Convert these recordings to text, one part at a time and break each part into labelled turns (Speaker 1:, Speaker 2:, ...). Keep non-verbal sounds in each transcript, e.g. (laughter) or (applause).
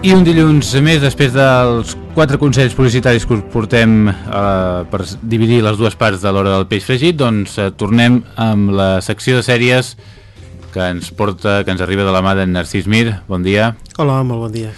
Speaker 1: I un dilluns més, després dels quatre consells publicitaris que us portem eh, per dividir les dues parts de l'hora del peix fregit, doncs eh, tornem amb la secció de sèries que ens porta, que ens arriba de la mà d'en Narcís Mir. Bon dia.
Speaker 2: Hola, molt bon dia.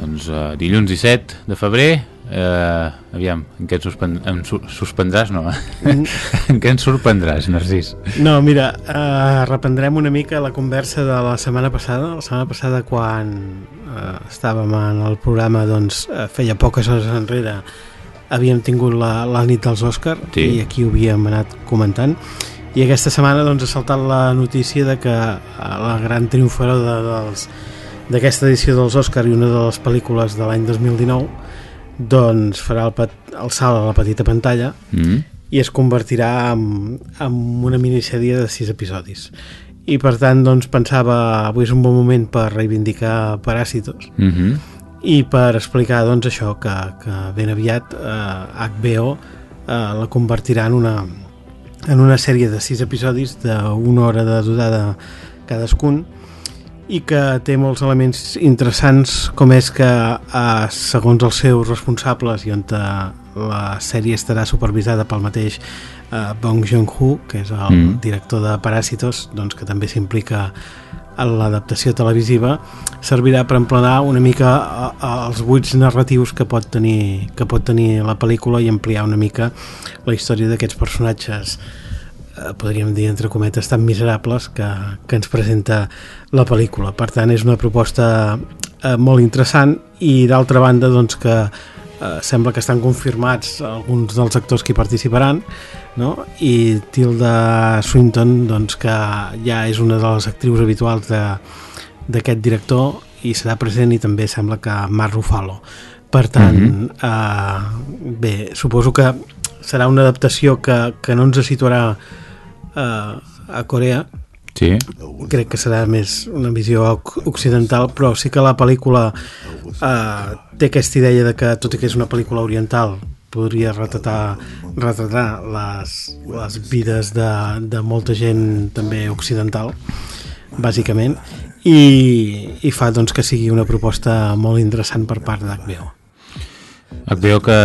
Speaker 1: Doncs eh, dilluns 17 de febrer, eh, aviam, en què et suspen em su suspendràs, no? Mm. (laughs) en què ens sorprendràs, Narcís?
Speaker 2: No, mira, eh, reprendrem una mica la conversa de la setmana passada. La setmana passada, quan eh, estàvem en el programa, doncs, eh, feia poques hores enrere, havíem tingut la, la nit dels Òscar
Speaker 1: Sí.
Speaker 2: i aquí ho havíem anat comentant. I aquesta setmana doncs, ha saltat la notícia de que eh, la gran triomfadora de, dels d'aquesta edició dels Òscar i una de les pel·lícules de l'any 2019 doncs farà el, pet, el salt a la petita pantalla
Speaker 1: Mm?
Speaker 2: i es convertirà en, en una minissèrie de sis episodis i per tant doncs pensava avui és un bon moment per reivindicar Paràsitos
Speaker 1: Mm -hmm.
Speaker 2: i per explicar doncs això que, que ben aviat eh, HBO eh, la convertirà en una en una sèrie de sis episodis d'una hora de durada cadascun i que té molts elements interessants com és que eh, segons els seus responsables i on eh, la sèrie estarà supervisada pel mateix eh, Bong Joon-ho que és el
Speaker 1: Mm.
Speaker 2: director de Paràsitos doncs, que també s'implica en l'adaptació televisiva servirà per emplenar una mica a, a, els buits narratius que pot tenir que pot tenir la pel·lícula i ampliar una mica la història d'aquests personatges eh, podríem dir entre cometes tan miserables que, que ens presenta la pel·lícula per tant és una proposta eh, molt interessant i d'altra banda doncs que eh, sembla que estan confirmats alguns dels actors que hi participaran no? i Tilda Swinton doncs, que ja és una de les actrius habituals d'aquest director i serà present i també sembla que Mark Ruffalo per tant
Speaker 1: Mhm.
Speaker 2: eh, bé, suposo que serà una adaptació que, que no ens situarà eh, a Corea
Speaker 1: Sí.
Speaker 2: crec que serà més una visió oc- occidental però sí que la pel·lícula eh, té aquesta idea de que tot i que és una pel·lícula oriental podria retratar, retratar les, les vides de, de molta gent també occidental bàsicament i, i fa doncs, que sigui una proposta molt interessant per part d'HBO
Speaker 1: HBO que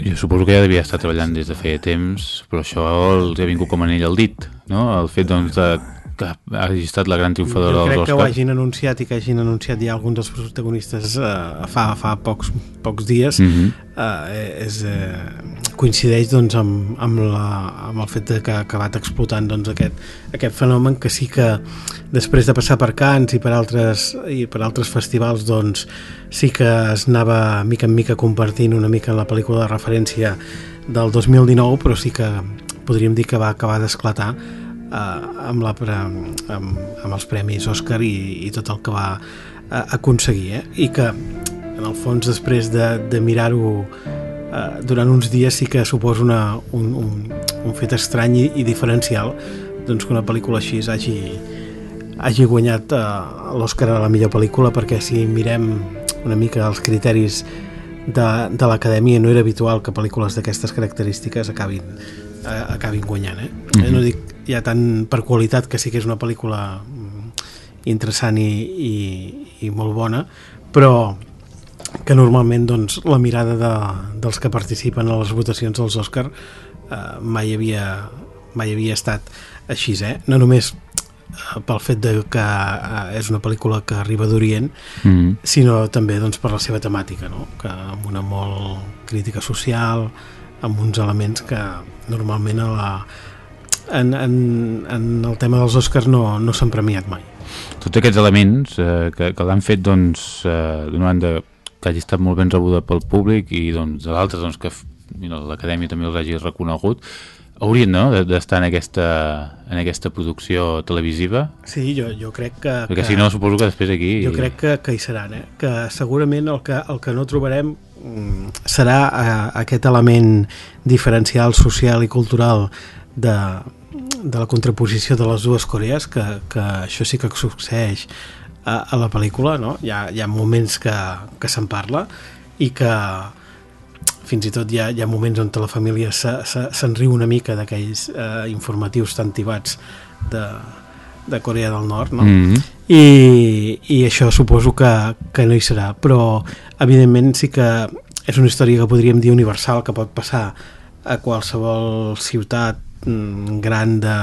Speaker 1: jo suposo que ja devia estar treballant des de feia temps, però això els ha vingut com anell al dit, no? El fet doncs, de, que hagi estat la gran triomfadora
Speaker 2: jo crec
Speaker 1: dels
Speaker 2: que ho
Speaker 1: Oscars.
Speaker 2: hagin anunciat i que hagin anunciat ja alguns dels protagonistes eh, fa, fa pocs, pocs dies
Speaker 1: Mm -hmm.
Speaker 2: eh, és, eh, coincideix doncs, amb, amb, la, amb el fet de que ha acabat explotant doncs, aquest, aquest fenomen que sí que després de passar per Cannes i per altres, i per altres festivals doncs, sí que es anava mica en mica compartint una mica en la pel·lícula de referència del 2019 però sí que podríem dir que va acabar d'esclatar amb, la, amb, amb els premis Òscar i, i tot el que va eh, aconseguir eh? i que en el fons després de, de mirar-ho eh, durant uns dies sí que suposa una, un, un, un fet estrany i, i diferencial doncs que una pel·lícula així hagi, hagi guanyat eh, l'Òscar a la millor pel·lícula perquè si mirem una mica els criteris de, de l'acadèmia no era habitual que pel·lícules d'aquestes característiques acabin, eh, acabin guanyant eh?
Speaker 1: Mhm.
Speaker 2: no dic ja tant per qualitat que sí que és una pel·lícula mm, interessant i, i, i molt bona però que normalment doncs, la mirada de, dels que participen a les votacions dels Òscar eh, mai, havia, mai havia estat així, eh? no només eh, pel fet de que eh, és una pel·lícula que arriba d'Orient
Speaker 1: Mm -hmm.
Speaker 2: sinó també doncs, per la seva temàtica no? que amb una molt crítica social amb uns elements que normalment a la, en, en, en el tema dels Oscars no, no s'han premiat mai
Speaker 1: Tots aquests elements eh, que, que l'han fet doncs, eh, d'una banda que hagi estat molt ben rebuda pel públic i doncs, de l'altra doncs, que l'acadèmia també els hagi reconegut haurien no, de- d'estar en, aquesta, en aquesta producció televisiva
Speaker 2: Sí, jo, jo crec que...
Speaker 1: perquè
Speaker 2: que
Speaker 1: si no suposo que després aquí
Speaker 2: Jo crec que, que hi seran, eh? que segurament el que, el que no trobarem serà eh, aquest element diferencial social i cultural de, de la contraposició de les dues Corees, que, que això sí que succeeix a, a la pel·lícula, no? hi, ha, hi ha moments que, que se'n parla i que fins i tot hi ha, hi ha moments on la família se- se- se'n riu una mica d'aquells eh, informatius tan tibats de, de Corea del Nord, no?
Speaker 1: Mm -hmm.
Speaker 2: I, i això suposo que, que no hi serà, però evidentment sí que és una història que podríem dir universal, que pot passar a qualsevol ciutat mm, gran de,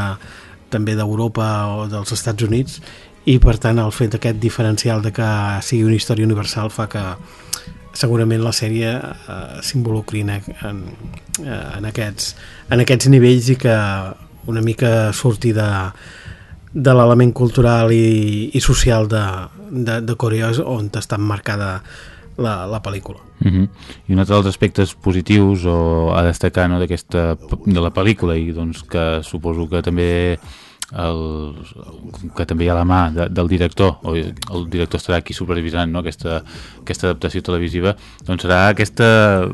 Speaker 2: també d'Europa o dels Estats Units i per tant el fet aquest diferencial de que sigui una història universal fa que segurament la sèrie eh, s'involucri en, en, en, aquests, en aquests nivells i que una mica surti de, de l'element cultural i, i social de, de, de Corea on està marcada la, la pel·lícula.
Speaker 1: Uh mhm. -huh. I un altre dels aspectes positius o a destacar no, d'aquesta de la pel·lícula i doncs que suposo que també el, que també hi ha la mà de, del director o el director estarà aquí supervisant no? aquesta, aquesta adaptació televisiva doncs serà aquesta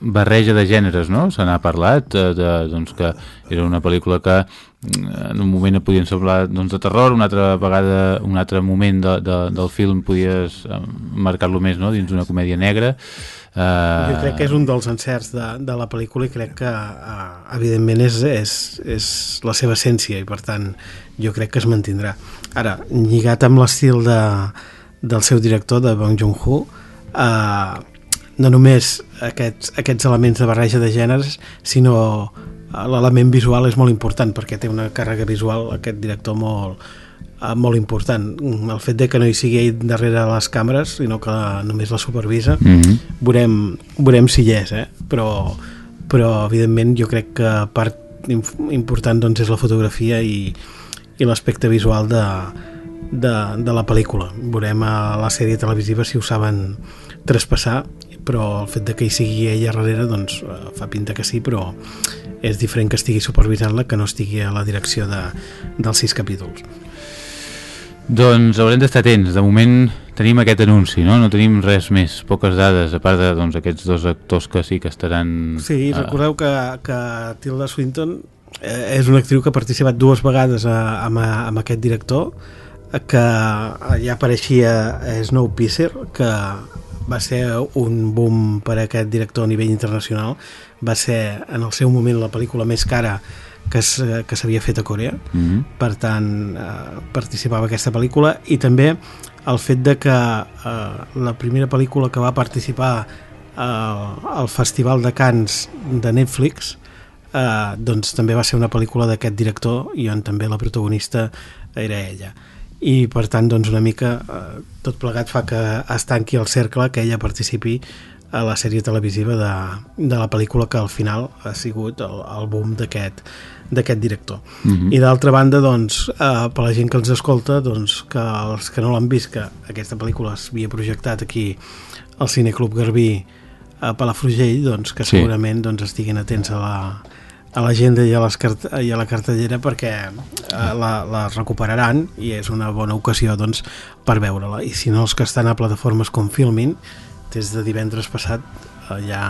Speaker 1: barreja de gèneres no? se n'ha parlat de, de, doncs que era una pel·lícula que en un moment podien semblar doncs, de terror, una altra vegada un altre moment de, de, del film podies eh, marcar-lo més no? dins d'una comèdia negra
Speaker 2: Uh... Jo crec que és un dels encerts de, de la pel·lícula i crec que uh, evidentment és, és, és la seva essència i per tant jo crec que es mantindrà. Ara, lligat amb l'estil de, del seu director, de Bong Joon-ho, uh, no només aquests, aquests elements de barreja de gèneres, sinó l'element visual és molt important perquè té una càrrega visual aquest director molt, eh, molt important. El fet de que no hi sigui ell darrere les càmeres, sinó que només la supervisa, mm -hmm. veurem, veurem si hi és, eh? però, però evidentment jo crec que part important doncs, és la fotografia i, i l'aspecte visual de, de, de la pel·lícula. Veurem a la sèrie televisiva si ho saben traspassar, però el fet de que hi sigui ella darrere doncs, eh, fa pinta que sí, però és diferent que estigui supervisant-la que no estigui a la direcció de, dels sis capítols.
Speaker 1: Doncs haurem d'estar atents. De moment tenim aquest anunci, no? No tenim res més, poques dades, a part d'aquests doncs, aquests dos actors que sí que estaran...
Speaker 2: Sí, recordeu que, que Tilda Swinton eh, és una actriu que ha participat dues vegades a, a, amb aquest director, que ja apareixia Snowpiercer, que va ser un boom per a aquest director a nivell internacional, va ser en el seu moment la pel·lícula més cara que s'havia fet a Corea. Mm -hmm. per tant eh, participava aquesta pel·lícula i també el fet de que eh, la primera pel·lícula que va participar eh, al Festival de Cannes de Netflix eh, doncs també va ser una pel·lícula d'aquest director i on també la protagonista era ella i per tant doncs una mica eh, tot plegat fa que es tanqui el cercle que ella participi a la sèrie televisiva de, de la pel·lícula que al final ha sigut el, el boom d'aquest d'aquest director. Uh mhm. -huh. I d'altra banda, doncs, eh, per la gent que els escolta, doncs, que els que no l'han vist, que aquesta pel·lícula s'havia projectat aquí al Cineclub Garbí a Palafrugell, doncs, que sí. segurament doncs, estiguin atents a la, a l'agenda i, a i a la cartellera perquè eh, la, la recuperaran i és una bona ocasió doncs, per veure-la. I si no, els que estan a plataformes com Filmin, des de divendres passat eh, ja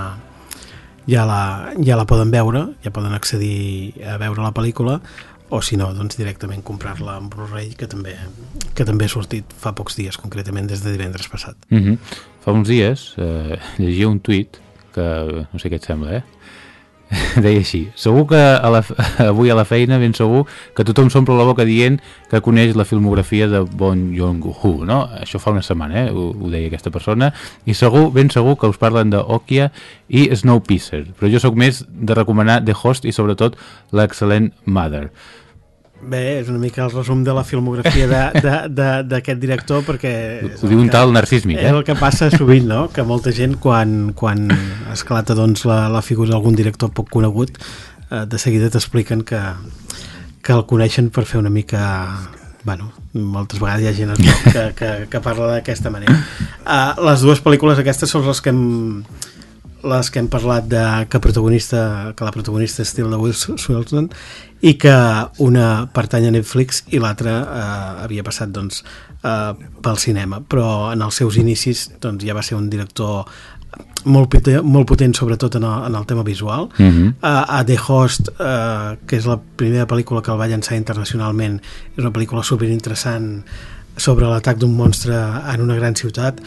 Speaker 2: ja la, ja la poden veure, ja poden accedir a veure la pel·lícula o si no, doncs directament comprar-la en Blu-ray que també, que també ha sortit fa pocs dies, concretament des de divendres passat.
Speaker 1: Mm -hmm. Fa uns dies eh, llegia un tuit que no sé què et sembla, eh? (laughs) deia així, segur que a la, (laughs) avui a la feina ben segur que tothom s'omple la boca dient que coneix la filmografia de Bon Joon-ho, no? Això fa una setmana, eh? ho, ho deia aquesta persona, i segur, ben segur que us parlen de Okia i Snowpiercer, però jo sóc més de recomanar The Host i sobretot l'excel·lent Mother.
Speaker 2: Bé, és una mica el resum de la filmografia d'aquest director perquè...
Speaker 1: Ho diu un tal Narcismi,
Speaker 2: eh? És el que passa sovint, no? Que molta gent quan, quan esclata doncs, la, la figura d'algun director poc conegut eh, de seguida t'expliquen que, que el coneixen per fer una mica bueno, moltes vegades hi ha gent que, que, que parla d'aquesta manera. Uh, les dues pel·lícules aquestes són les que hem, les que hem parlat de que protagonista que la protagonista és Tilda Wilson i que una pertany a Netflix i l'altra eh, havia passat doncs, eh, pel cinema. Però en els seus inicis doncs, ja va ser un director molt, potent, molt potent sobretot en el, en el tema visual. Uh -huh. uh, a The Host uh, que és la primera pel·lícula que el va llançar internacionalment és una pel·lícula superinteressant sobre l'atac d'un monstre en una gran ciutat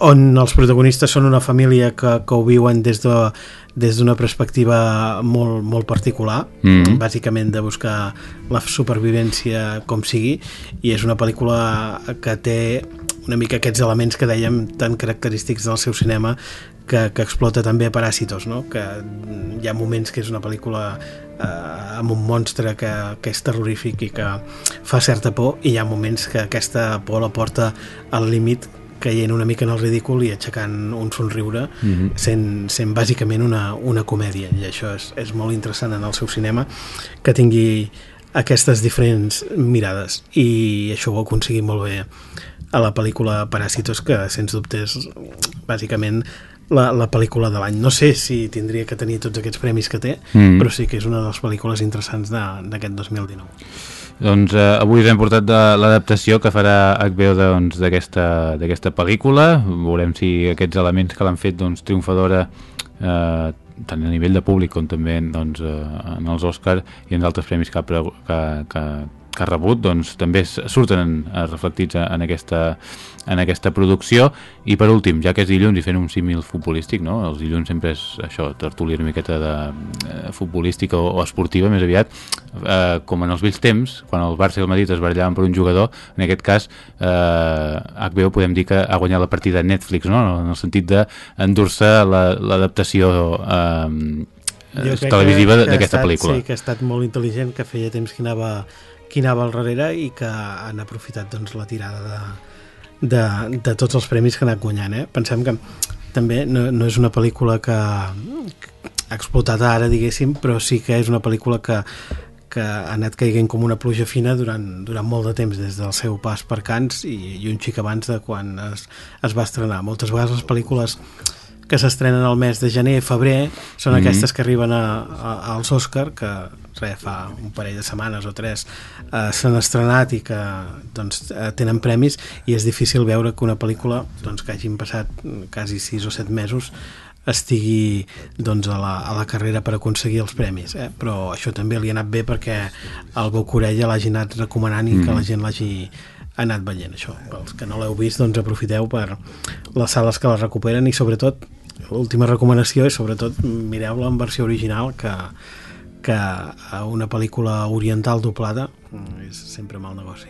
Speaker 2: on els protagonistes són una família que, que ho viuen des de des d'una perspectiva molt, molt particular
Speaker 1: Mm.
Speaker 2: bàsicament de buscar la supervivència com sigui i és una pel·lícula que té una mica aquests elements que dèiem tan característics del seu cinema que, que explota també Paràsitos no? que hi ha moments que és una pel·lícula eh, amb un monstre que, que és terrorífic i que fa certa por i hi ha moments que aquesta por la porta al límit caient una mica en el ridícul i aixecant un somriure
Speaker 1: Mhm.
Speaker 2: sent, sent bàsicament una, una comèdia i això és, és molt interessant en el seu cinema que tingui aquestes diferents mirades i això ho ha aconseguit molt bé a la pel·lícula Paràsitos que sens dubte és bàsicament la, la pel·lícula de l'any no sé si tindria que tenir tots aquests premis que té
Speaker 1: Mm.
Speaker 2: però sí que és una de les pel·lícules interessants d'aquest 2019
Speaker 1: Doncs eh, avui us hem portat de l'adaptació que farà HBO doncs, d'aquesta d'aquesta pel·lícula. Veurem si aquests elements que l'han fet doncs, triomfadora eh, tant a nivell de públic com també doncs, eh, en els Oscar i en altres premis que ha, que, que, que ha rebut doncs, també surten eh, reflectits en aquesta, en aquesta producció i per últim, ja que és dilluns i fent un símil futbolístic, no? els dilluns sempre és això, tertúlia una miqueta de eh, futbolística o, o esportiva més aviat, eh, com en els vells temps, quan el Barça i el Madrid es barallaven per un jugador, en aquest cas eh, HBO podem dir que ha guanyat la partida a Netflix, no? en el sentit d'endur-se la- l'adaptació eh,
Speaker 2: Jo crec
Speaker 1: televisiva d'aquesta pel·lícula.
Speaker 2: Sí, que ha estat molt intel·ligent, que feia temps que anava, que anava al darrere i que han aprofitat doncs, la tirada de, de, de tots els premis que han anat guanyant. Eh? Pensem que també no, no és una pel·lícula que ha explotat ara, diguéssim, però sí que és una pel·lícula que, que ha anat caiguent com una pluja fina durant, durant molt de temps, des del seu pas per Cants i, i un xic abans de quan es, es va estrenar. Moltes vegades les pel·lícules que s'estrenen al mes de gener i febrer són
Speaker 1: Mhm.
Speaker 2: aquestes que arriben a, a, als Òscar que res, fa un parell de setmanes o tres eh, s'han estrenat i que doncs, eh, tenen premis i és difícil veure que una pel·lícula doncs, que hagin passat mm, quasi 6 o 7 mesos estigui doncs, a, la, a la carrera per aconseguir els premis eh? però això també li ha anat bé perquè el Boc Orella l'hagi anat recomanant i que
Speaker 1: Mhm.
Speaker 2: la gent l'hagi anat veient això. Pels que no l'heu vist, doncs aprofiteu per les sales que la recuperen i sobretot, l'última recomanació és sobretot mireu-la en versió original que, que a una pel·lícula oriental doblada mm, és sempre mal negoci.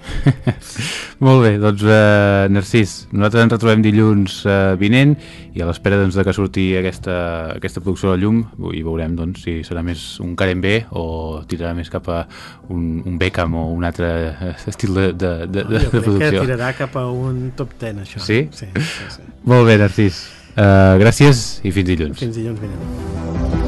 Speaker 2: (laughs)
Speaker 1: Molt bé, doncs eh, Narcís, nosaltres ens retrobem dilluns eh, vinent i a l'espera doncs, de que surti aquesta, aquesta producció la llum i veurem doncs, si serà més un Karen B o tirarà més cap a un, un Beckham o un altre eh, estil de, de, de, de,
Speaker 2: jo
Speaker 1: de
Speaker 2: crec que
Speaker 1: producció.
Speaker 2: tirarà cap a un top 10 això.
Speaker 1: Sí?
Speaker 2: Sí, sí, sí.
Speaker 1: Molt bé, Narcís. Uh, gràcies i fins dilluns.
Speaker 2: Fins dilluns vinent.